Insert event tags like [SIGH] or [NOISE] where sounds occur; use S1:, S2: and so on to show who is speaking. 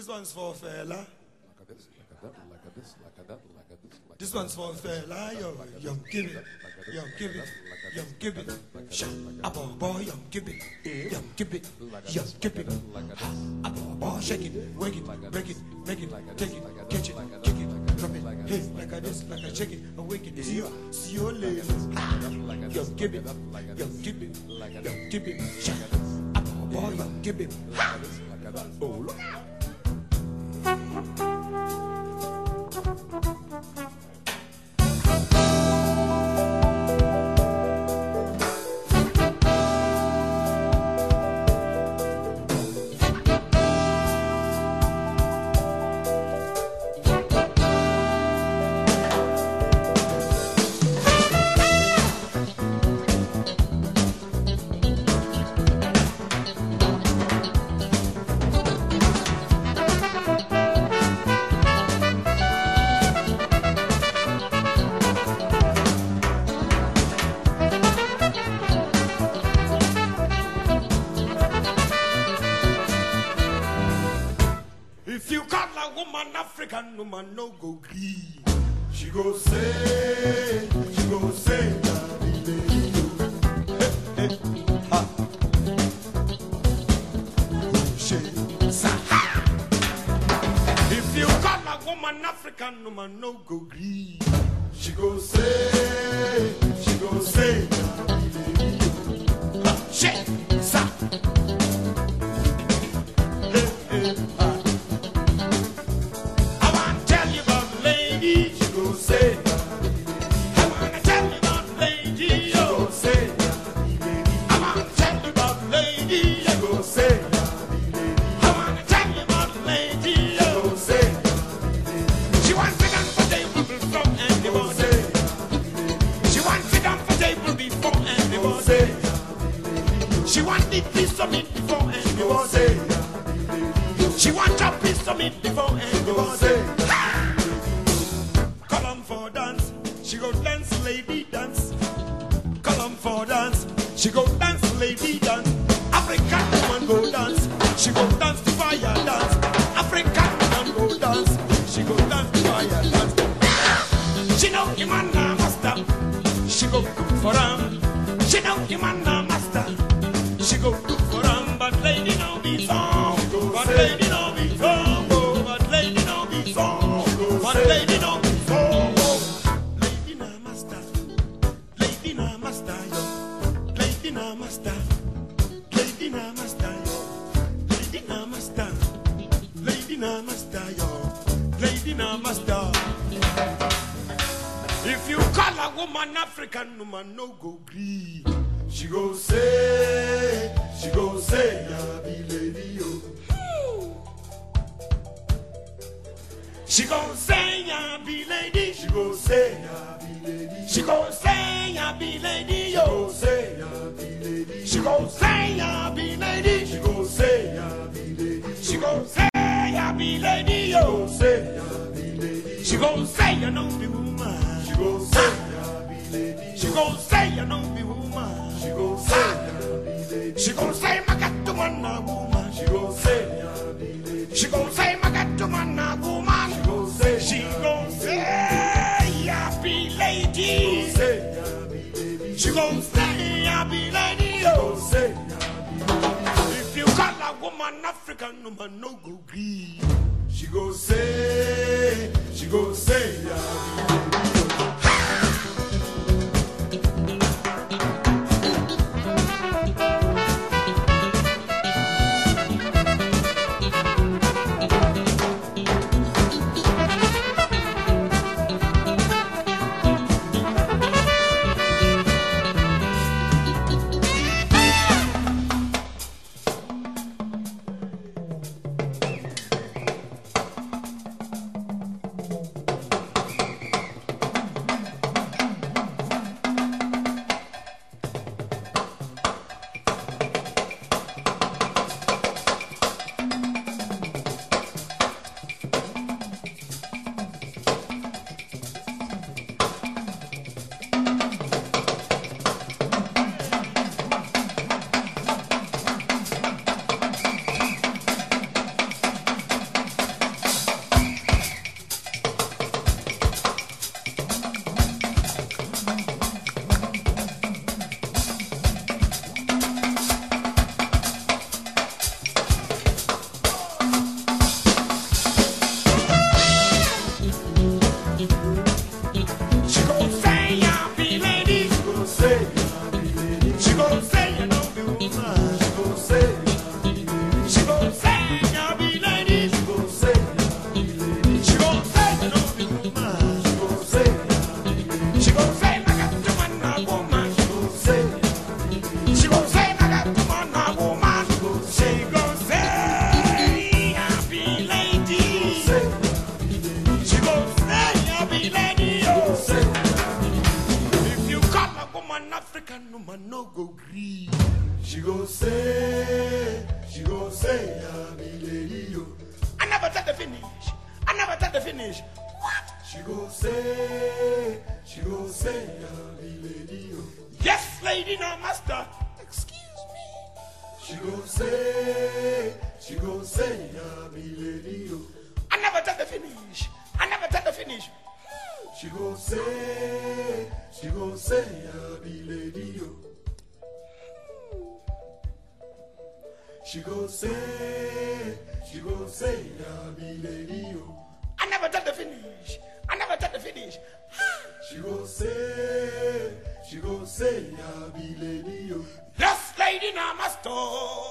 S1: This one's for Fela.
S2: Like this, like that, like this, like that, like this,
S1: This one's for Fela. Yo, yum, give it. Yum, give it. Yum, give it. Shut up, oh boy, yum, give it. Yum, give it. Yum, give it. Up, oh boy, shake it, wake it, break it, make it, take it, catch it, kick it, drop it. Hey, like a this, like a shake it, awake it. See you, see you later. Yum, give it. Yum, give it. Yum, give it. Shut up, oh boy, yum, give it. Oh, look. Woman, no go green. She go say, she go say. If you call a woman African woman, no go green. She go say, she go say, "Na be lady. Ah, She, sa. The piece of meat before anybody. She want a piece of meat before anybody. Call on for dance. She go dance, lady dance. Call on for dance. She go dance, lady dance. African woman go dance. She go dance to fire dance. African woman go dance. She go dance to fire dance. She know him and a master. She go cook for him. She know him and a master. She go cook for him, but lady no be song. But lady no be song. But lady no be song. But lady no be song. Lady na master. Lady na master yo. Lady na master. Lady na master yo. Lady na master. Lady na master yo. Lady na master. If you call a woman African woman, no go green. She go say, she go say, yeah, be lady yo. She go say, yeah, be lady. She go say, yeah, be lady. She go say, yeah, be lady yo. She go say, yeah, be lady. She go say, yeah, be lady. She go say, yeah, be lady yo. She go say, you know be woman. She go say, yeah, be lady. She go say, you know be She go say, my got to man woman. She go say. She go say, my got to man woman. She go say, she go say, yeah, be lady. She go say, yeah, be lady. Yo. If you call a woman African woman, no go green. She go say, she go say, yeah. She go say, she go say, I be lady yo. I never tell the finish. I never tell the finish. What?
S3: She go say, she go say, I be lady yo.
S1: Yes, lady, no master. Excuse me.
S3: She go say, she go say, I be lady yo.
S1: I never tell the finish. I never tell the finish.
S3: She go say, she go say, I be lady. She go say, she go say, I be oh.
S1: I never tell the finish. I never tell the finish. [SIGHS]
S3: She go say, she go say, I be lady. oh.
S1: Yes, lady, no master.